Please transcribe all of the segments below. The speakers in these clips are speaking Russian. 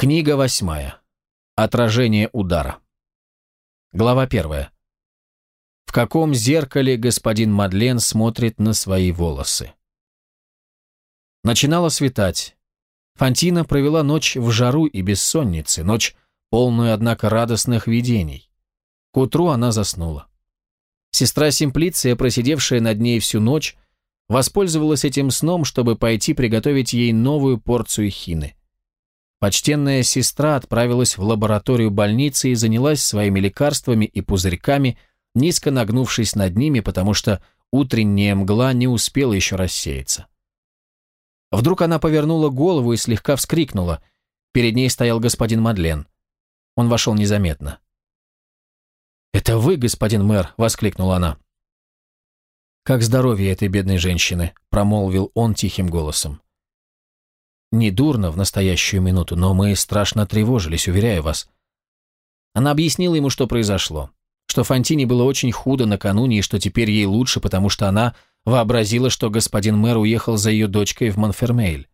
Книга восьмая. Отражение удара. Глава первая. В каком зеркале господин Мадлен смотрит на свои волосы? Начинало светать. Фантина провела ночь в жару и бессоннице, ночь, полную, однако, радостных видений. К утру она заснула. Сестра Симплиция, просидевшая над ней всю ночь, воспользовалась этим сном, чтобы пойти приготовить ей новую порцию хины. Почтенная сестра отправилась в лабораторию больницы и занялась своими лекарствами и пузырьками, низко нагнувшись над ними, потому что утренняя мгла не успела еще рассеяться. Вдруг она повернула голову и слегка вскрикнула. Перед ней стоял господин Мадлен. Он вошел незаметно. «Это вы, господин мэр!» — воскликнула она. «Как здоровье этой бедной женщины?» — промолвил он тихим голосом. Не дурно в настоящую минуту, но мы страшно тревожились, уверяю вас. Она объяснила ему, что произошло. Что Фантине было очень худо накануне, и что теперь ей лучше, потому что она вообразила, что господин мэр уехал за ее дочкой в Монфермейль.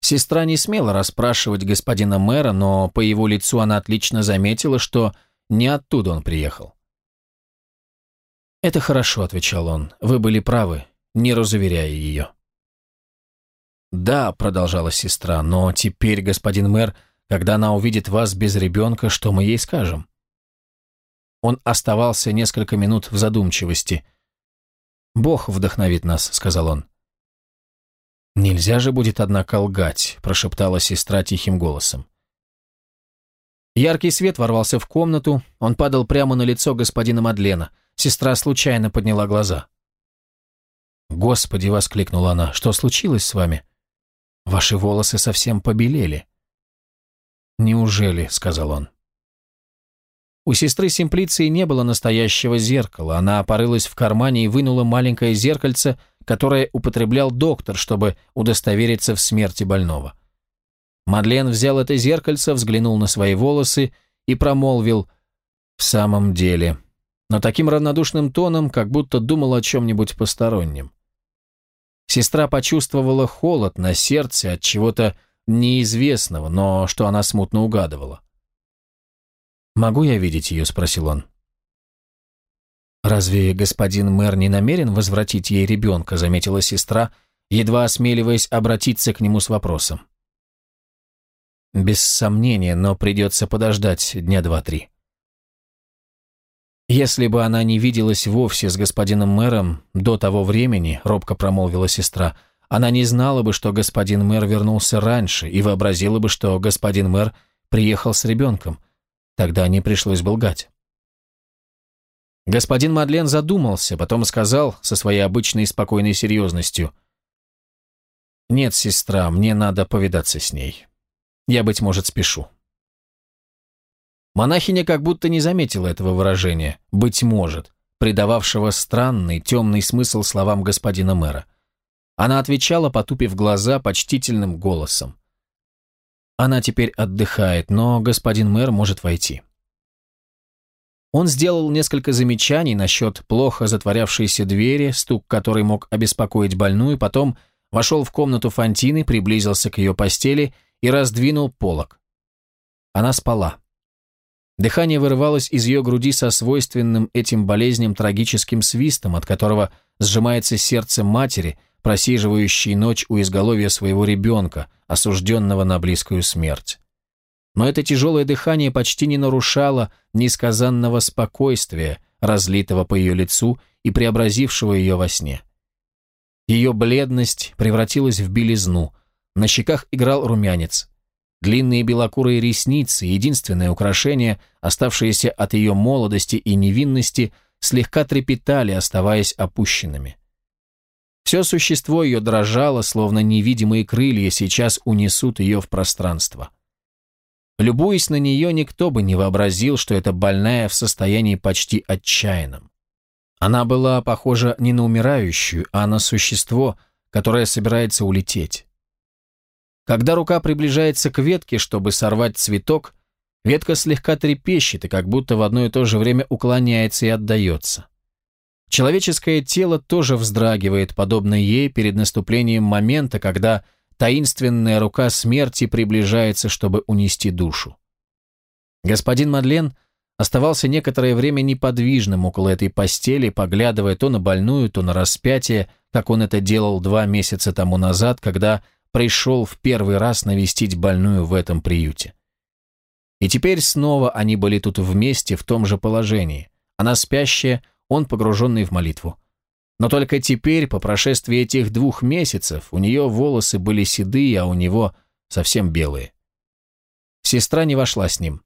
Сестра не смела расспрашивать господина мэра, но по его лицу она отлично заметила, что не оттуда он приехал. «Это хорошо», — отвечал он, — «вы были правы, не разуверяя ее». «Да», — продолжала сестра, — «но теперь, господин мэр, когда она увидит вас без ребенка, что мы ей скажем?» Он оставался несколько минут в задумчивости. «Бог вдохновит нас», — сказал он. «Нельзя же будет, однако, лгать», — прошептала сестра тихим голосом. Яркий свет ворвался в комнату, он падал прямо на лицо господина Мадлена. Сестра случайно подняла глаза. «Господи!» — воскликнула она. «Что случилось с вами?» Ваши волосы совсем побелели». «Неужели?» — сказал он. У сестры Симплиции не было настоящего зеркала. Она порылась в кармане и вынула маленькое зеркальце, которое употреблял доктор, чтобы удостовериться в смерти больного. Мадлен взял это зеркальце, взглянул на свои волосы и промолвил «в самом деле», но таким равнодушным тоном, как будто думал о чем-нибудь постороннем. Сестра почувствовала холод на сердце от чего-то неизвестного, но что она смутно угадывала. «Могу я видеть ее?» – спросил он. «Разве господин мэр не намерен возвратить ей ребенка?» – заметила сестра, едва осмеливаясь обратиться к нему с вопросом. «Без сомнения, но придется подождать дня два-три». «Если бы она не виделась вовсе с господином мэром до того времени», — робко промолвила сестра, «она не знала бы, что господин мэр вернулся раньше и вообразила бы, что господин мэр приехал с ребенком. Тогда не пришлось бы лгать». Господин Мадлен задумался, потом сказал со своей обычной спокойной серьезностью, «Нет, сестра, мне надо повидаться с ней. Я, быть может, спешу». Монахиня как будто не заметила этого выражения «быть может», придававшего странный, темный смысл словам господина мэра. Она отвечала, потупив глаза почтительным голосом. Она теперь отдыхает, но господин мэр может войти. Он сделал несколько замечаний насчет плохо затворявшейся двери, стук которой мог обеспокоить больную, потом вошел в комнату Фантины, приблизился к ее постели и раздвинул полог. Она спала. Дыхание вырывалось из ее груди со свойственным этим болезням трагическим свистом, от которого сжимается сердце матери, просиживающей ночь у изголовья своего ребенка, осужденного на близкую смерть. Но это тяжелое дыхание почти не нарушало несказанного спокойствия, разлитого по ее лицу и преобразившего ее во сне. Ее бледность превратилась в белизну, на щеках играл румянец, Длинные белокурые ресницы, единственное украшение, оставшееся от ее молодости и невинности, слегка трепетали, оставаясь опущенными. Все существо ее дрожало, словно невидимые крылья сейчас унесут ее в пространство. Любуясь на нее, никто бы не вообразил, что это больная в состоянии почти отчаянном. Она была похожа не на умирающую, а на существо, которое собирается улететь. Когда рука приближается к ветке, чтобы сорвать цветок, ветка слегка трепещет и как будто в одно и то же время уклоняется и отдается. Человеческое тело тоже вздрагивает, подобно ей, перед наступлением момента, когда таинственная рука смерти приближается, чтобы унести душу. Господин Мадлен оставался некоторое время неподвижным около этой постели, поглядывая то на больную, то на распятие, как он это делал два месяца тому назад, когда пришел в первый раз навестить больную в этом приюте. И теперь снова они были тут вместе в том же положении. Она спящая, он погруженный в молитву. Но только теперь, по прошествии этих двух месяцев, у нее волосы были седые, а у него совсем белые. Сестра не вошла с ним.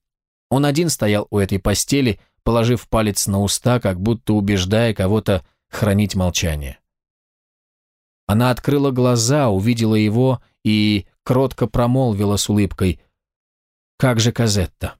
Он один стоял у этой постели, положив палец на уста, как будто убеждая кого-то хранить молчание. Она открыла глаза, увидела его и кротко промолвила с улыбкой «Как же Казетта?»